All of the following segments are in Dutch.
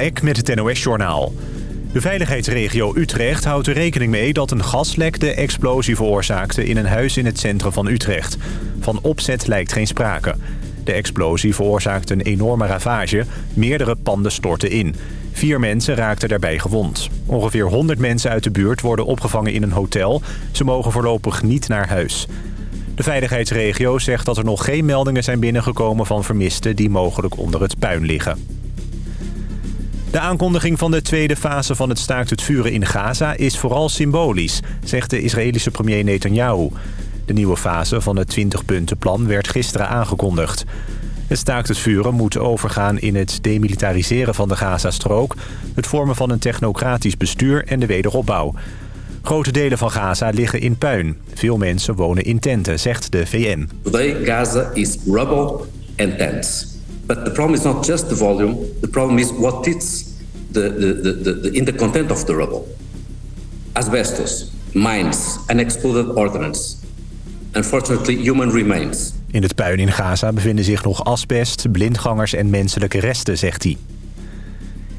Ek met het NOS-journaal. De veiligheidsregio Utrecht houdt er rekening mee dat een gaslek de explosie veroorzaakte in een huis in het centrum van Utrecht. Van opzet lijkt geen sprake. De explosie veroorzaakte een enorme ravage. Meerdere panden stortten in. Vier mensen raakten daarbij gewond. Ongeveer 100 mensen uit de buurt worden opgevangen in een hotel. Ze mogen voorlopig niet naar huis. De veiligheidsregio zegt dat er nog geen meldingen zijn binnengekomen van vermisten... die mogelijk onder het puin liggen. De aankondiging van de tweede fase van het staakt het vuren in Gaza is vooral symbolisch, zegt de Israëlische premier Netanyahu. De nieuwe fase van het 20-puntenplan werd gisteren aangekondigd. Het staakt het vuren moet overgaan in het demilitariseren van de Gazastrook... het vormen van een technocratisch bestuur en de wederopbouw. Grote delen van Gaza liggen in puin. Veel mensen wonen in tenten, zegt de VN. Today Gaza is rubble and tents. But the problem is not just the volume. The problem is what is the, the, the, the, in the content of the rubble. Asbestos, mines, unexploded ordnance. Unfortunately, human remains. In het puin in Gaza bevinden zich nog asbest, blindgangers en menselijke resten, zegt hij.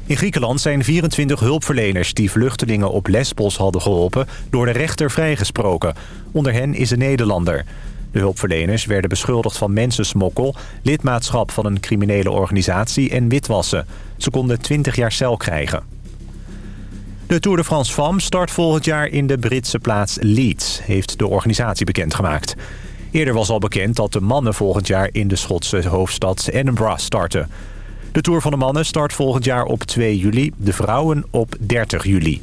In Griekenland zijn 24 hulpverleners die vluchtelingen op Lesbos hadden geholpen... door de rechter vrijgesproken. Onder hen is een Nederlander. De hulpverleners werden beschuldigd van mensensmokkel... lidmaatschap van een criminele organisatie en witwassen. Ze konden 20 jaar cel krijgen. De Tour de France FAM start volgend jaar in de Britse plaats Leeds... heeft de organisatie bekendgemaakt. Eerder was al bekend dat de mannen volgend jaar in de Schotse hoofdstad Edinburgh starten. De Tour van de mannen start volgend jaar op 2 juli, de vrouwen op 30 juli.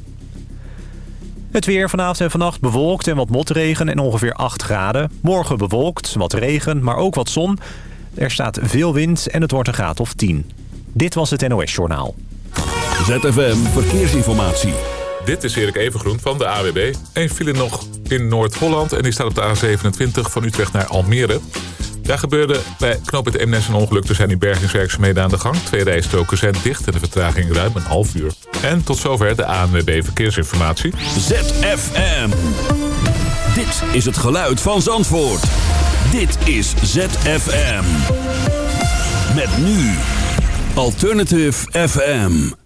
Het weer vanavond en vannacht bewolkt en wat motregen en ongeveer 8 graden. Morgen bewolkt, wat regen, maar ook wat zon. Er staat veel wind en het wordt een graad of 10. Dit was het NOS Journaal. ZFM Verkeersinformatie. Dit is Erik Evengroen van de AWB. Eén file nog in Noord-Holland en die staat op de A27 van Utrecht naar Almere. Daar gebeurde bij knooppunt Eemnes een ongeluk. Er zijn nu bergingswerkzaamheden aan de gang. Twee rijstroken zijn dicht en de vertraging ruim een half uur. En tot zover de ANWB Verkeersinformatie. ZFM. Dit is het geluid van Zandvoort. Dit is ZFM. Met nu Alternative FM.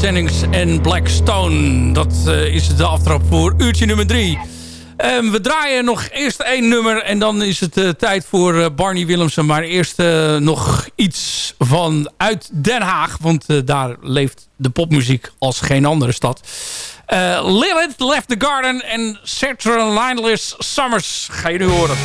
Jennings en Blackstone. Dat uh, is de aftrap voor uurtje nummer 3. Um, we draaien nog eerst één nummer en dan is het uh, tijd voor Barney Willemsen. Maar eerst nog iets van uit Den Haag. Want daar leeft de popmuziek als geen andere stad. Lilith Left the Garden en Central Lineless Summers ga je nu horen.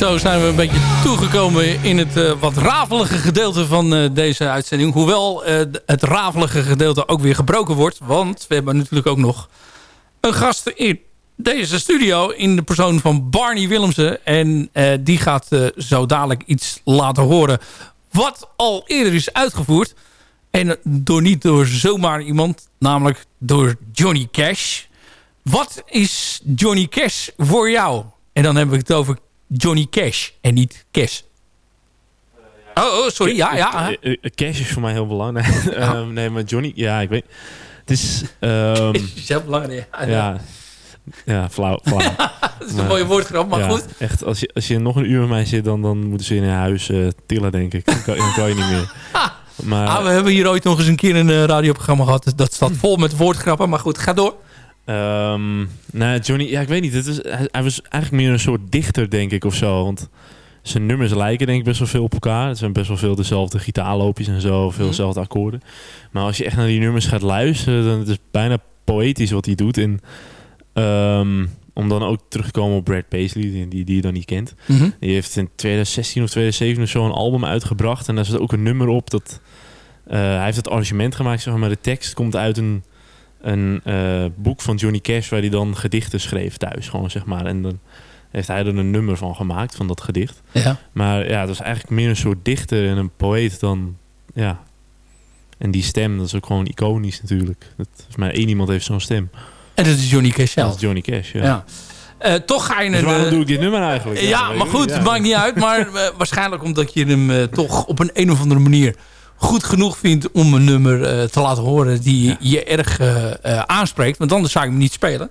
Zo zijn we een beetje toegekomen in het uh, wat rafelige gedeelte van uh, deze uitzending. Hoewel uh, het rafelige gedeelte ook weer gebroken wordt. Want we hebben natuurlijk ook nog een gast in deze studio in de persoon van Barney Willemsen. En die gaat zo dadelijk iets laten horen wat al eerder is uitgevoerd. En door niet door zomaar iemand, namelijk door Johnny Cash. Wat is Johnny Cash voor jou? En dan hebben we het over Johnny Cash en niet Cash. Oh, oh, sorry. Ja, ja. Eh, eh, Cash is voor mij heel belangrijk. um, nee, maar Johnny, ja, ik weet. Het is. Um, is heel belangrijk. Ja, ja, ja flauw. flauw. dat is een mooie woordgrap, maar goed. Echt, als je, als je nog een uur met mij zit, dan, dan moeten ze in een huis uh, tillen, denk ik. Dan kan, dan kan je niet meer. Maar, ah, we hebben hier ooit nog eens een keer een uh, radioprogramma gehad. Dat staat vol met woordgrappen, maar goed, ga door. Um, nou, Johnny, ja, ik weet niet. Het is, hij, was eigenlijk meer een soort dichter, denk ik, of zo. Want zijn nummers lijken denk ik best wel veel op elkaar. Het zijn best wel veel dezelfde gitaarloopjes en zo, veel mhm. dezelfde akkoorden. Maar als je echt naar die nummers gaat luisteren, dan is het bijna poëtisch wat hij doet. En, um, om dan ook terug te komen op Brad Paisley, die, die, je dan niet kent. Mhm. Die heeft in 2016 of 2017 of zo een album uitgebracht. En daar zit ook een nummer op dat... Uh, hij heeft het arrangement gemaakt, zeg maar, de tekst komt uit een een uh, boek van Johnny Cash waar hij dan gedichten schreef thuis. Gewoon, zeg maar. En dan, heeft hij er een nummer van gemaakt, van dat gedicht. Ja. Maar ja, het was eigenlijk meer een soort dichter en een poëet dan... Ja. En die stem, dat is ook gewoon iconisch natuurlijk. Dat, volgens mij één iemand heeft zo'n stem. En dat is Johnny Cash Dat zelf. is Johnny Cash, ja. Ja. Eh, toch ga je Dus waarom eh, doe ik dit nummer eigenlijk? Ja, maar goed, het maakt niet uit. Maar eh, waarschijnlijk omdat je hem eh, toch op een, een of andere manier goed genoeg vindt om een nummer eh, te laten horen die je erg eh, eh, aanspreekt. Want anders zou ik hem niet spelen.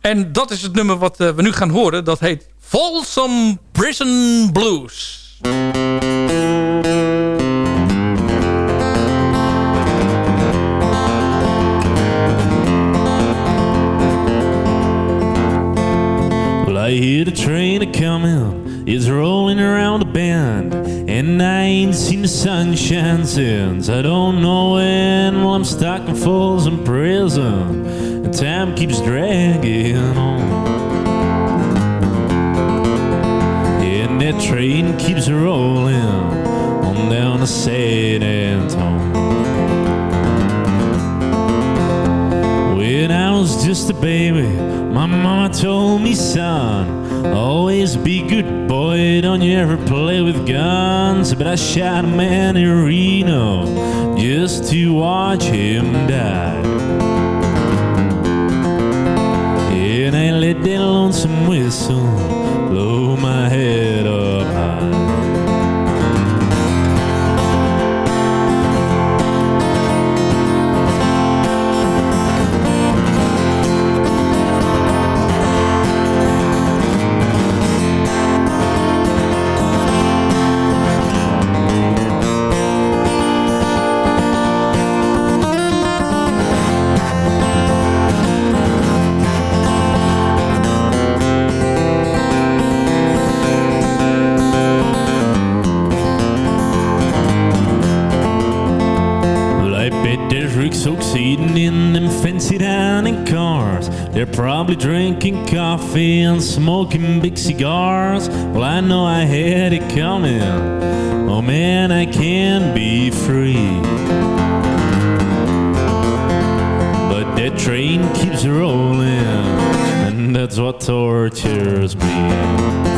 En dat is het nummer wat we nu gaan horen. Dat heet Folsom Prison Blues. Well, I hear the train a coming, it's rolling around the bend, and I ain't seen the sunshine since. I don't know when. Well, I'm stuck in Folsom Prison, and time keeps dragging on. And that train keeps rolling on down to San Antonio. When I was just a baby, my mama told me, son, always be good boy, don't you ever play with guns. But I shot a man in Reno just to watch him die. And I let that lonesome whistle drinking coffee and smoking big cigars. Well, I know I had it coming. Oh man, I can be free. But that train keeps rolling, and that's what tortures me.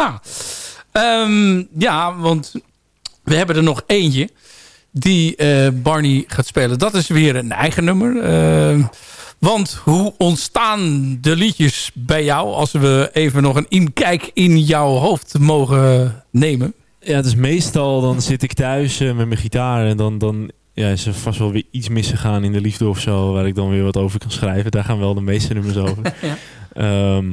Ja. Ehm, ja, want we hebben er nog eentje die eh, Barney gaat spelen. Dat is weer een eigen nummer. Ehm, want hoe ontstaan de liedjes bij jou... als we even nog een inkijk in jouw hoofd mogen nemen? Ja, het is meestal dan zit ik thuis eh, met mijn gitaar en dan, dan ja, is er vast wel weer iets misgegaan in de liefde of zo, waar ik dan weer wat over kan schrijven. Daar gaan wel de meeste nummers over. Ja. Ehm,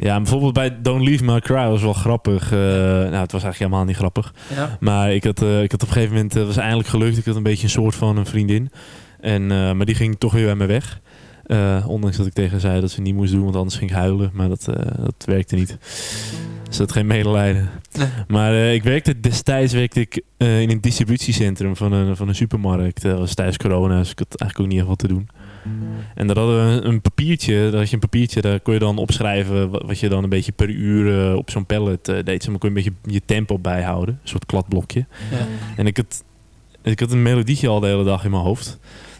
ja, bijvoorbeeld bij Don't Leave My Cry was wel grappig. Eh, nou, het was eigenlijk helemaal niet grappig. Ja. Maar ik had, eh, ik had op een gegeven moment, het was eindelijk gelukt. Ik had een beetje een soort van een vriendin. En, eh, maar die ging toch weer bij me weg. Eh, ondanks dat ik tegen haar zei dat ze niet moest doen, want anders ging ik huilen. Maar dat, eh, dat werkte niet. Dus dat geen medelijden. Nee. Maar eh, ik werkte destijds werkte ik, eh, in een distributiecentrum van een, van een supermarkt. Dat was tijdens corona, dus ik had eigenlijk ook niet echt wat te doen. En daar hadden we een, papiertje, daar had je een papiertje, daar kon je dan opschrijven wat, je dan een beetje per uur eh, op zo'n pallet eh, deed. Zeg maar kon je een beetje je tempo bijhouden, een soort kladblokje. Ja. En ik had, ik had een melodietje al de hele dag in mijn hoofd.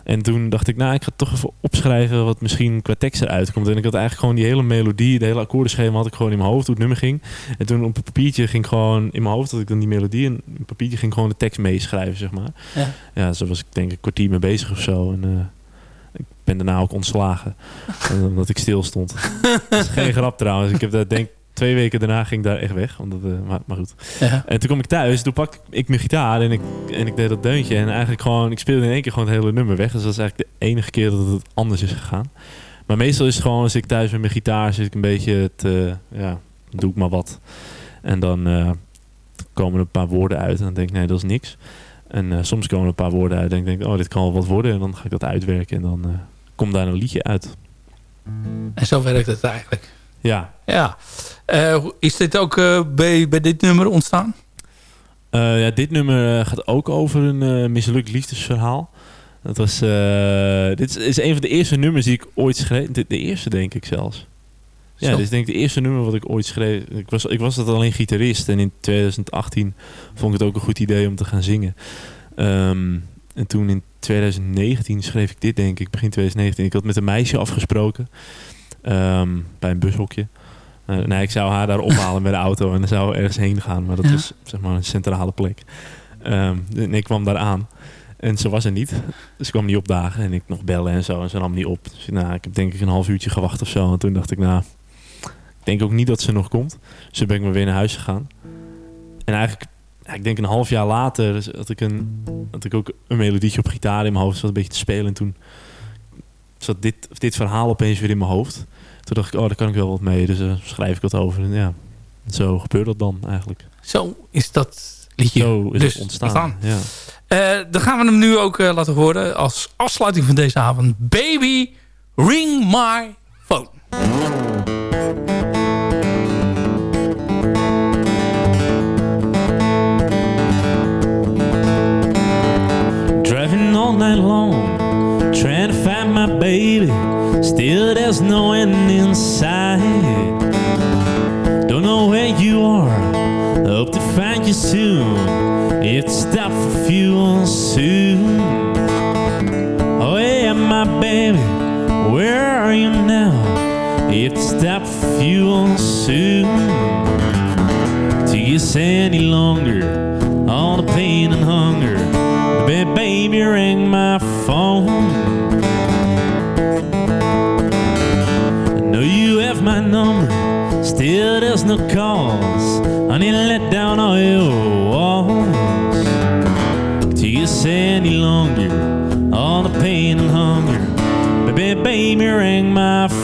En toen dacht ik, nou, ik ga toch even opschrijven wat misschien qua tekst eruit komt. En ik had eigenlijk gewoon die hele melodie, de hele akkoordenschema had ik gewoon in mijn hoofd, hoe het nummer ging. En toen op een papiertje ging gewoon in mijn hoofd, had ik dan die melodie en op een papiertje ging gewoon de tekst meeschrijven, zeg maar. Ja. Ja, zo was ik denk ik een kwartier mee bezig of zo. En eh, ben daarna ook ontslagen, eh, omdat ik stil stond. dat is geen grap trouwens. Ik heb dat denk twee weken daarna ging ik daar echt weg. Omdat, eh, maar, maar goed. Ja. En toen kom ik thuis, toen pakte ik mijn gitaar en ik, en ik deed dat deuntje. En eigenlijk gewoon, ik speelde in één keer gewoon het hele nummer weg. Dus dat is eigenlijk de enige keer dat het anders is gegaan. Maar meestal is het gewoon, als ik thuis met mijn gitaar zit, ik een beetje te, ja, doe ik maar wat. En dan eh, komen er een paar woorden uit en dan denk ik, nee, dat is niks. En eh, soms komen er een paar woorden uit en ik denk, oh, dit kan wel wat worden. En dan ga ik dat uitwerken en dan eh, komt daar een liedje uit. En zo werkt het eigenlijk. Ja, Ja. Eh, is dit ook eh, bij, bij dit nummer ontstaan? Eh, ja, dit nummer gaat ook over een mislukt liefdesverhaal. Dat was, dit is, is een van de eerste nummers die ik ooit schreef. De, de eerste denk ik zelfs. Ja, dit is denk ik de eerste nummer wat ik ooit schreef. Ik was, ik was dat alleen gitarist en in 2018 vond ik het ook een goed idee om te gaan zingen. Ehm, en toen in 2019 schreef ik dit denk ik, begin 2019. Ik had met een meisje afgesproken ehm, bij een bushokje. Eh, nee, ik zou haar daar ophalen met de auto en dan zou we ergens heen gaan. Maar dat Ja. was zeg maar een centrale plek. Ehm, en ik kwam daar aan. En ze was er niet. Dus ik kwam niet opdagen. En ik nog bellen en zo. En ze nam niet op. Dus nou, ik heb denk ik een half uurtje gewacht of zo. En toen dacht ik, nou... Ik denk ook niet dat ze nog komt. Dus toen ben ik maar weer naar huis gegaan. En eigenlijk... ja, ik denk een half jaar later had ik, een, had ik ook een melodietje op gitaar in mijn hoofd. Zat een beetje te spelen. En toen zat dit, dit verhaal opeens weer in mijn hoofd. Toen dacht ik, oh, daar kan ik wel wat mee. Dus daar schrijf ik wat over. En ja, zo gebeurt dat dan eigenlijk. Zo is dat liedje Zo is dus het ontstaan. Ja. Eh, dan gaan we hem nu ook eh, laten horen als afsluiting van deze avond. Baby, ring my phone. All night long, trying to find my baby. Still, there's no end in sight. Don't know where you are, hope to find you soon. If stop for fuel soon. Oh, yeah, my baby, where are you now? If stop for fuel soon. To get any longer, all the pain and hunger. Baby, ring my phone. I know you have my number, still there's no cause. Honey, let down all your walls. To say any longer, all the pain and hunger. Baby, baby, ring my phone.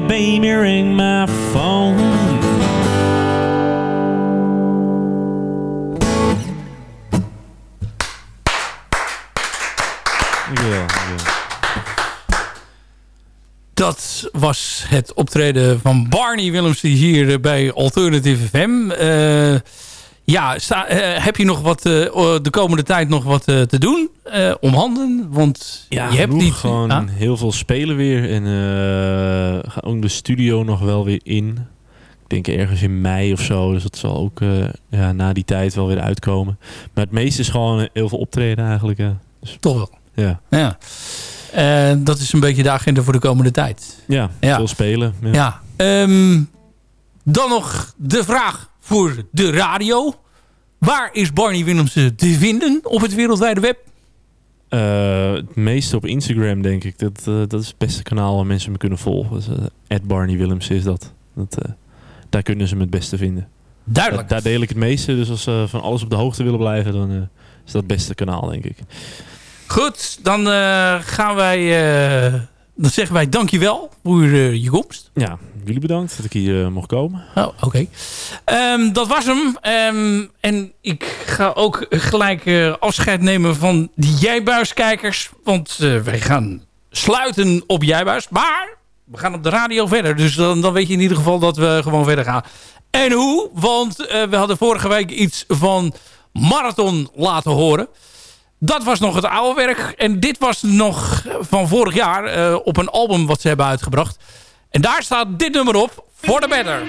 Baby, ring my. Dat was het optreden van Barney Willemsen hier bij Alternative FM. Eh, ja, sta, eh, heb je nog wat eh, de komende tijd nog wat eh, te doen om handen? Want Ja, je hebt niet gewoon Ah, heel veel spelen weer. En gaan ook de studio nog wel weer in. Ik denk ergens in mei of zo. Dus dat zal ook ja, na die tijd wel weer uitkomen. Maar het meeste is gewoon heel veel optreden eigenlijk. Dus, toch wel. ja. Ja. Dat is een beetje de agenda voor de komende tijd. Ja, Ja. veel spelen. Ja. Ja. Ehm, dan nog de vraag voor de radio. Waar is Barney Willemsen te vinden op het wereldwijde web? Eh, het meeste op Instagram, denk ik. Dat, eh, dat is het beste kanaal waar mensen me kunnen volgen. Dus, eh, Barney Willems is dat. dat daar kunnen ze me het beste vinden. Duidelijk. Daar, deel ik het meeste. Dus als ze van alles op de hoogte willen blijven, dan is dat het beste kanaal, denk ik. Goed, dan gaan wij... dan zeggen wij dankjewel voor eh, je komst. Ja, jullie bedankt dat ik hier eh, mocht komen. Oh, oké. Ehm, dat was hem. Ehm, en ik ga ook gelijk eh, afscheid nemen van die Jijbuiskijkers. Want wij gaan sluiten op Jijbuis. Maar we gaan op de radio verder. Dus dan, dan weet je in ieder geval dat we gewoon verder gaan. En hoe? Want we hadden vorige week iets van Marathon laten horen. Dat was nog het oude werk. En dit was nog van vorig jaar eh, op een album wat ze hebben uitgebracht. En daar staat dit nummer op. For the Better.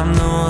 I'm the one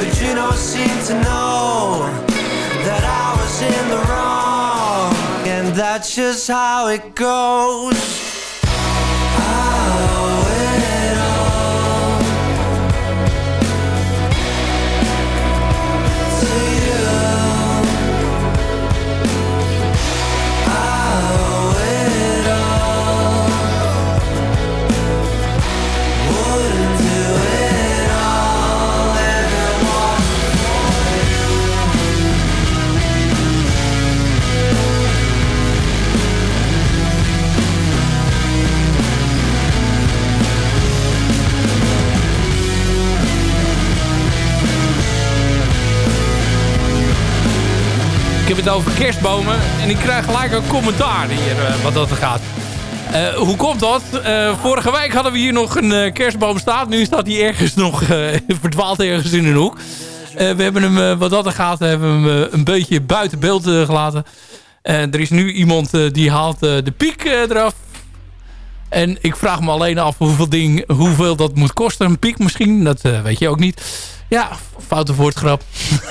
but you don't seem to know that I was in the wrong, and that's just how it goes. Heb het over kerstbomen en ik krijg gelijk een commentaar hier eh, wat dat er gaat. Eh, hoe komt dat? Eh, vorige week hadden we hier nog een kerstboom staan. Nu staat hij ergens nog verdwaald ergens in een hoek. We hebben hem, wat dat er gaat, hebben hem een beetje buiten beeld gelaten. Eh, er is nu iemand die haalt de piek eraf. En ik vraag me alleen af hoeveel, ding, hoeveel dat moet kosten. Een piek misschien, dat weet je ook niet. Ja, foute woordgrap.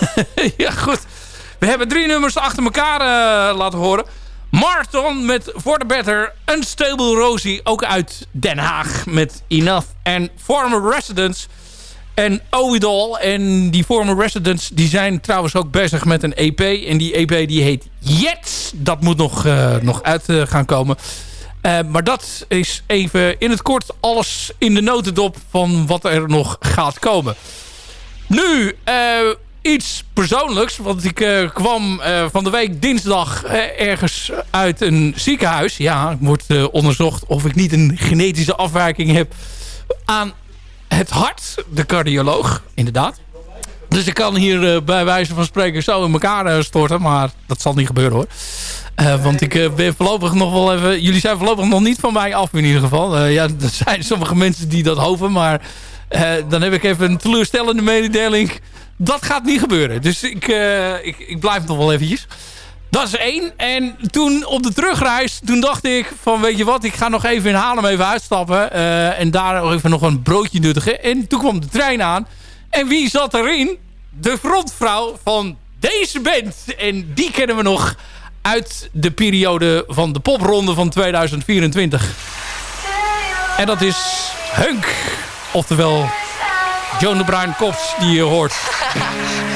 ja, goed. We hebben drie nummers achter elkaar eh, laten horen. Marton met For the Better. Unstable Rosie, ook uit Den Haag met Enough. En Former Residents en Oidol. En die Former Residents die zijn trouwens ook bezig met een EP. En die EP die heet Jets. Dat moet nog, eh, nog uit eh, gaan komen. Maar dat is even in het kort alles in de notendop van wat er nog gaat komen. Nu, iets persoonlijks. Want ik eh, kwam eh, van de week dinsdag eh, ergens uit een ziekenhuis. Ja, ik word onderzocht of ik niet een genetische afwijking heb aan het hart. De cardioloog, inderdaad. Dus ik kan hier bij wijze van spreken zo in elkaar storten. Maar dat zal niet gebeuren hoor. Want ik ben voorlopig nog wel even... Jullie zijn voorlopig nog niet van mij af in ieder geval. Ja, er zijn sommige mensen die dat hopen. Maar dan heb ik even een teleurstellende mededeling. Dat gaat niet gebeuren. Dus ik, eh, ik, ik blijf nog wel eventjes. Dat is één. En toen op de terugreis, toen dacht ik van weet je wat, ik ga nog even in Haarlem even uitstappen. eh, en daar even nog een broodje nuttigen. En toen kwam de trein aan. En wie zat erin? De frontvrouw van deze band. En die kennen we nog uit de periode van de popronde van 2024. En dat is Hunk. Oftewel Joan de Bruin Kops die je hoort.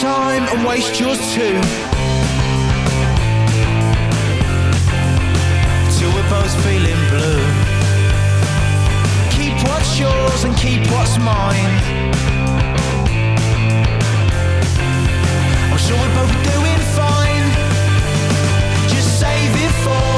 time and waste yours too. Till we're both feeling blue. Keep what's yours and keep what's mine. I'm sure we're both doing fine. Just save it for,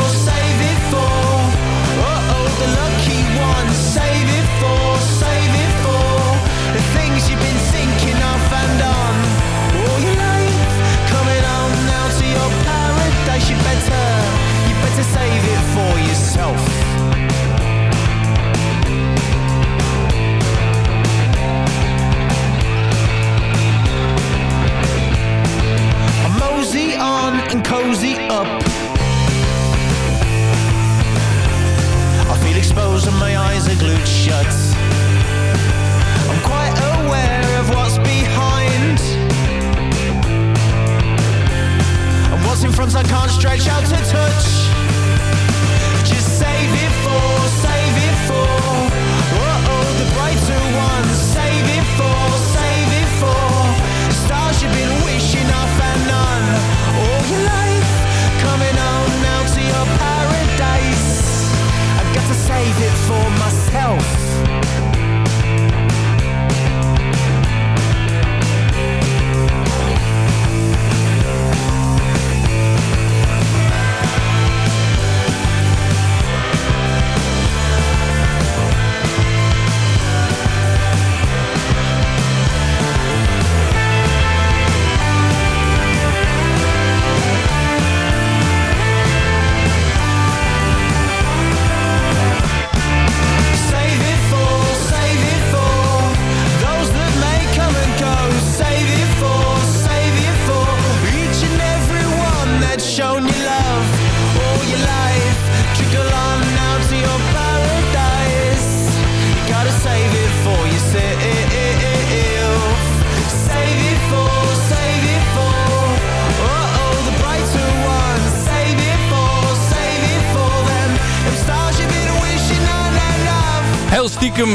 and cozy up. I feel exposed and my eyes are glued shut. I'm quite aware of what's behind. And what's in front I can't stretch out to touch. for myself.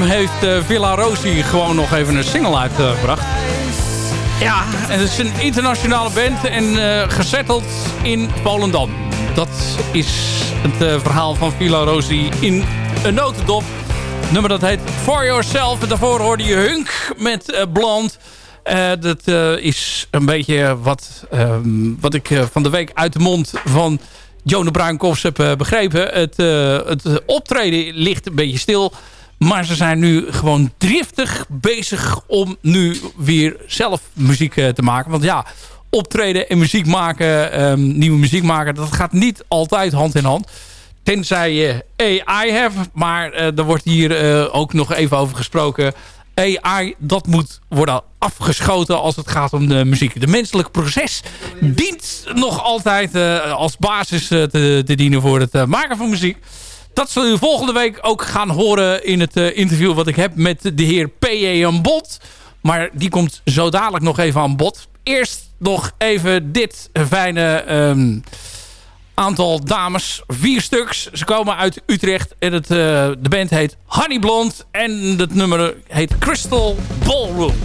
Heeft eh, Villa Rosi gewoon nog even een single uitgebracht. Ja, het is een internationale band en eh gezetteld in Volendam. Dat is het eh, verhaal van Villa Rosi in een notendop. Het nummer dat heet For Yourself. En daarvoor hoorde je Hunk met eh Blond. Dat is een beetje wat, ehm, wat ik van de week uit de mond van Joan de Bruinkoffs heb begrepen. Het, het optreden ligt een beetje stil. Maar ze zijn nu gewoon driftig bezig om nu weer zelf muziek eh, te maken. Want ja, optreden en muziek maken, ehm, nieuwe muziek maken... dat gaat niet altijd hand in hand. Tenzij je AI hebt. Maar eh, er wordt hier eh, ook nog even over gesproken. AI, dat moet worden afgeschoten als het gaat om de muziek. De menselijk proces dient nog altijd als basis te, dienen voor het maken van muziek. Dat zul je volgende week ook gaan horen in het eh, interview wat ik heb met de heer P.J. bod. Maar die komt zo dadelijk nog even aan bod. Eerst nog even dit fijne ehm, aantal dames. Vier stuks. Ze komen uit Utrecht. En het, eh, de band heet Honey Blond. En het nummer heet Crystal Ballroom.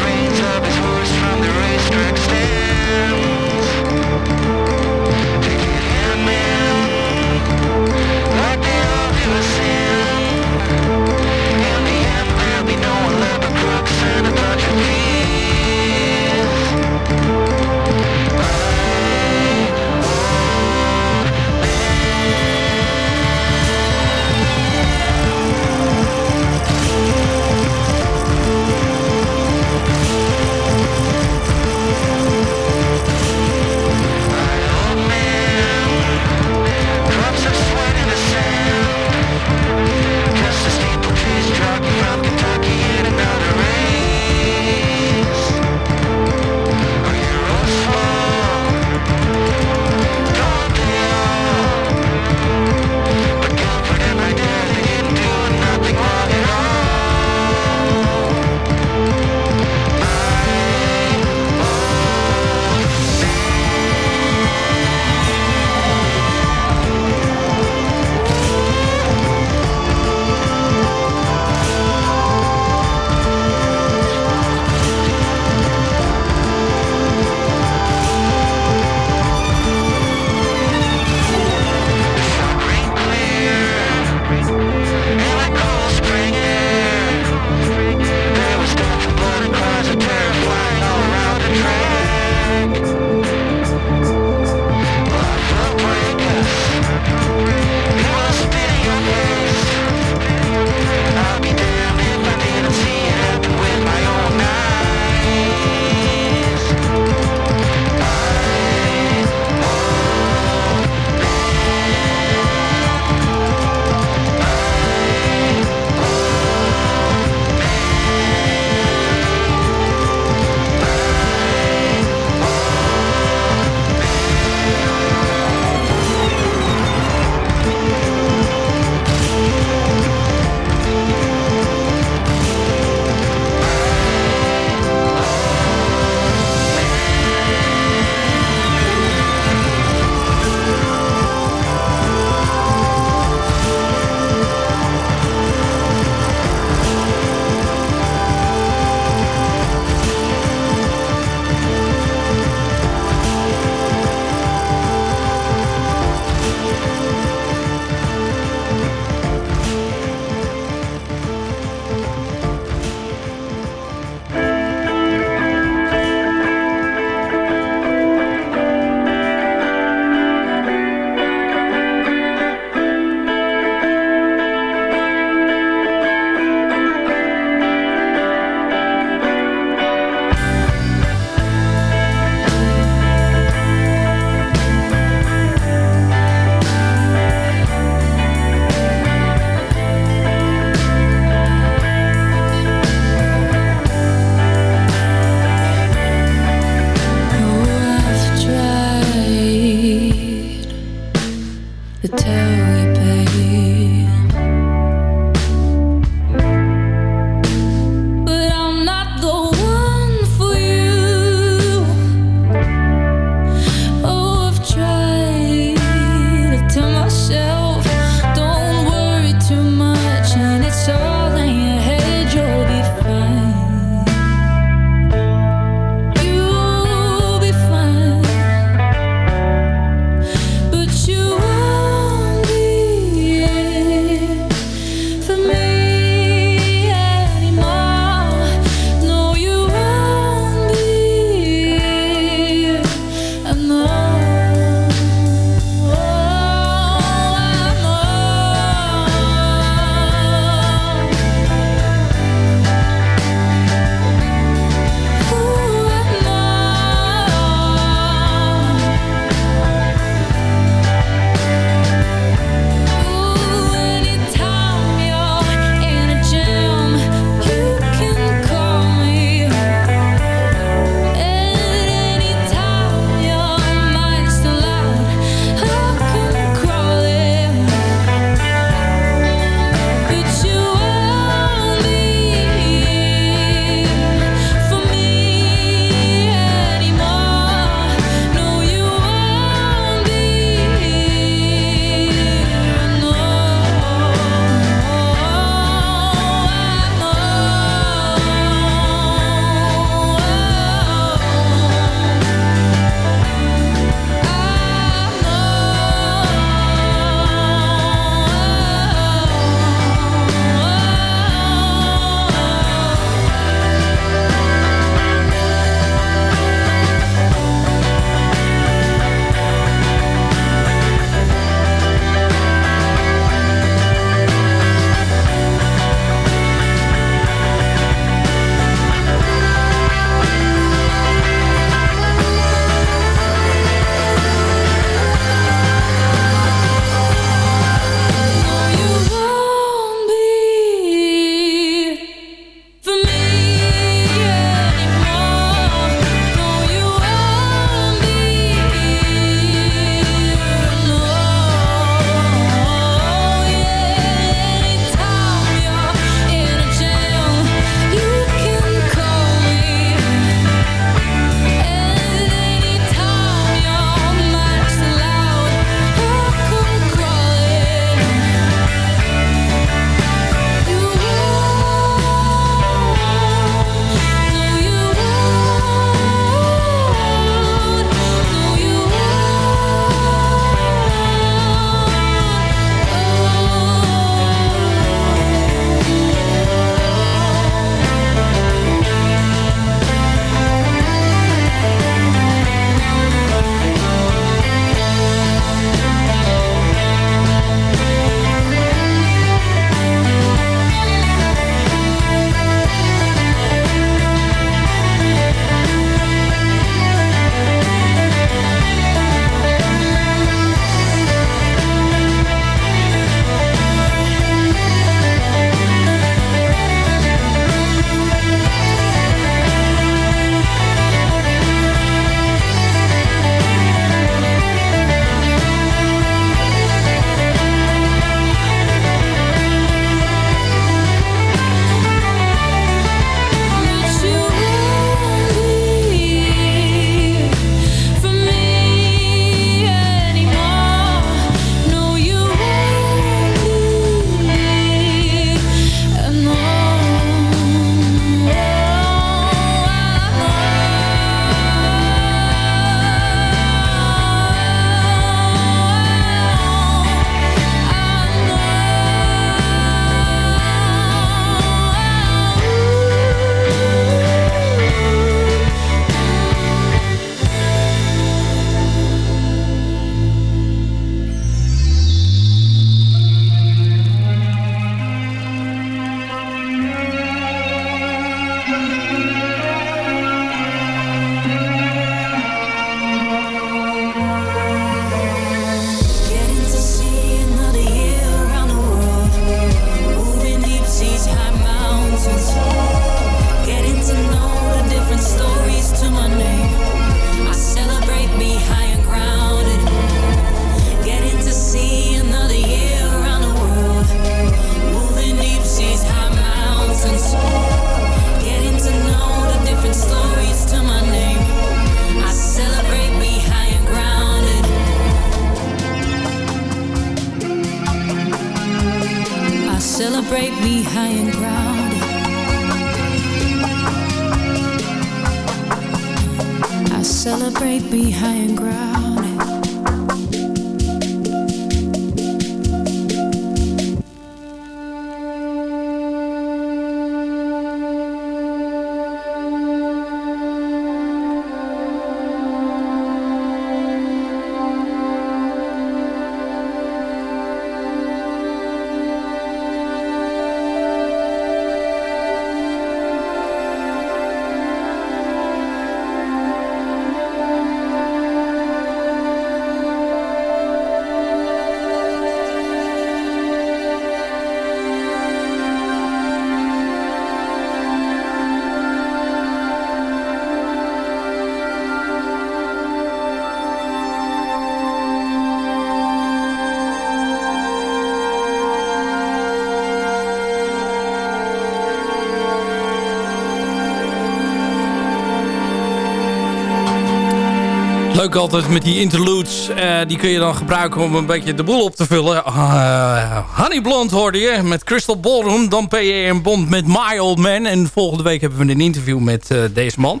Leuk altijd met die interludes. Eh, die kun je dan gebruiken om een beetje de boel op te vullen. Uh, Honey Blonde hoorde je met Crystal Ballroom. Dan PA en Bond met My Old Man. En volgende week hebben we een interview met eh, deze man.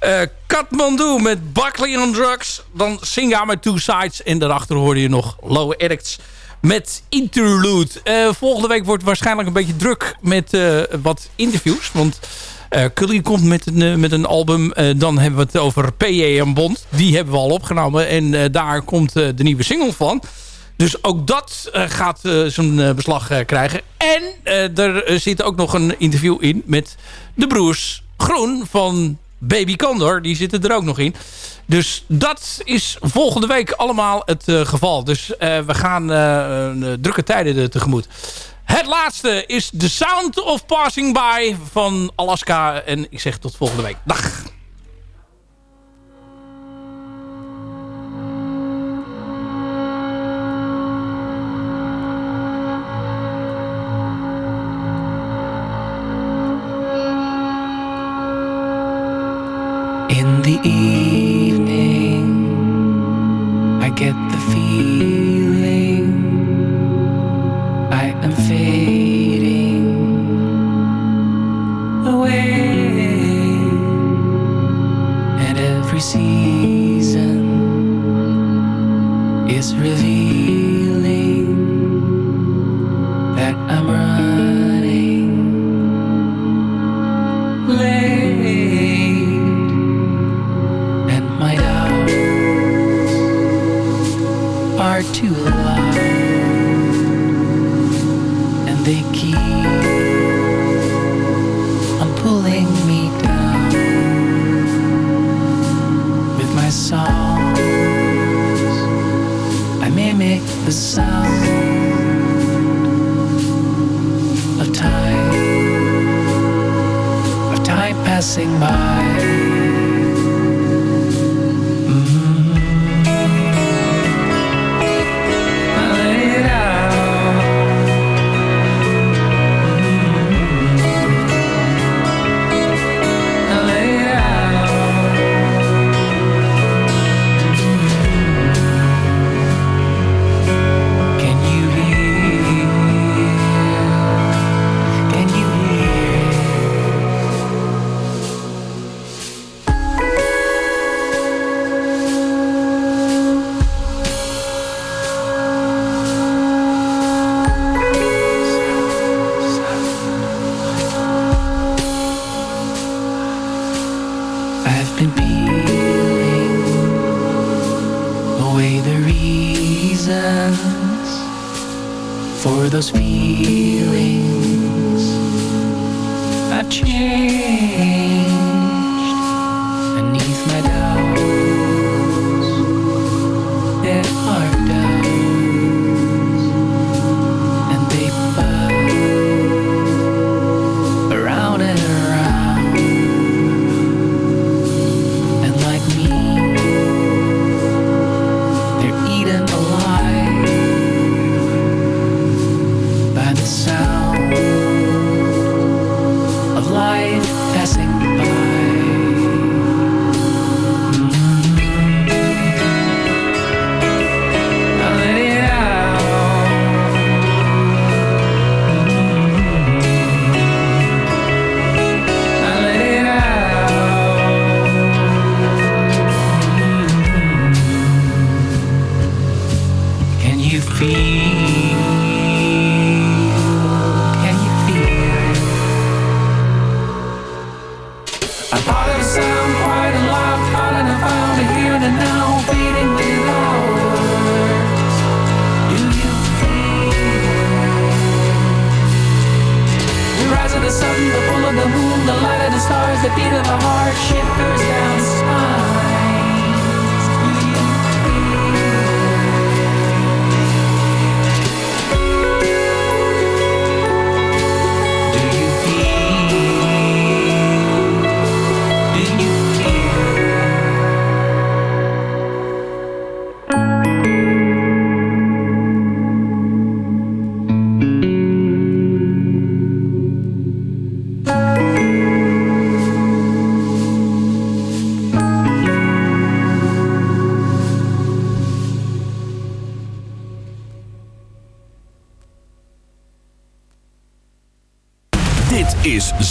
Eh Kathmandu met Buckley on Drugs. Dan Singa met Two Sides. En daarachter hoorde je nog Low Addicts met Interlude. Eh, volgende week wordt waarschijnlijk een beetje druk met eh, wat interviews. Want eh Cully komt met een, eh, met een album. Eh, dan hebben we het over P.J. en Bond. Die hebben we al opgenomen. En eh, daar komt eh, de nieuwe single van. Dus ook dat eh, gaat eh, zijn eh, beslag eh, krijgen. En eh, er eh, zit ook nog een interview in met de broers Groen van Baby Condor. Die zitten er ook nog in. Dus dat is volgende week allemaal het eh, geval. Dus eh, we gaan eh, eh, drukke tijden tegemoet. Het laatste is The Sound of Passing By van Alaska. En ik zeg tot volgende week. Dag.